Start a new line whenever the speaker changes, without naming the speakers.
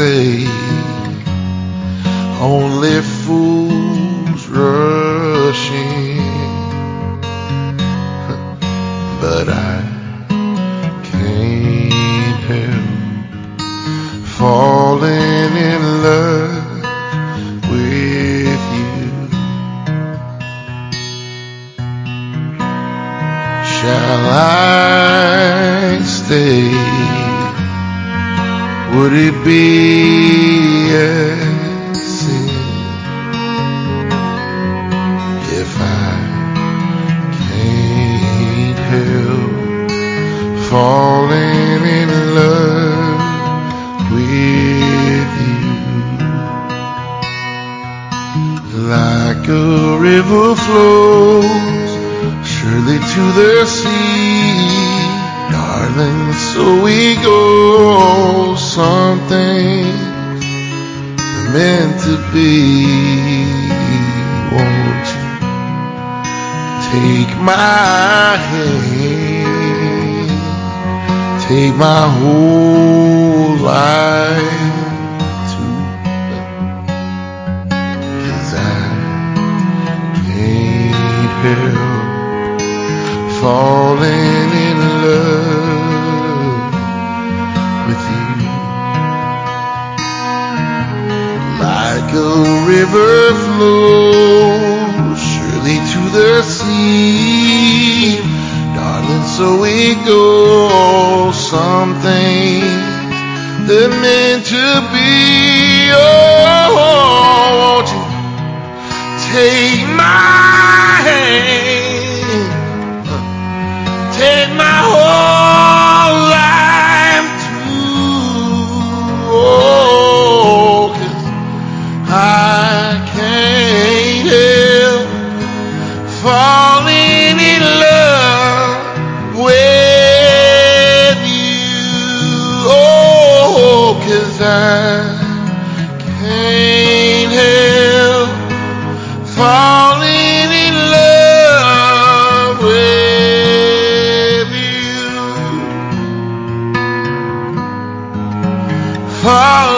say only fools rush in, but I can't help falling in love with you. Shall I stay? Would it be a sin if I can't help falling in love with you? Like a river flows surely to the sea, meant to be. Won't you take my hand, take my whole life too? 'Cause I can't help falling river flows surely to the sea, darling. So we go. Some things they're meant to be. Oh, won't you take my hand, cause I can't help falling in love with you. Falling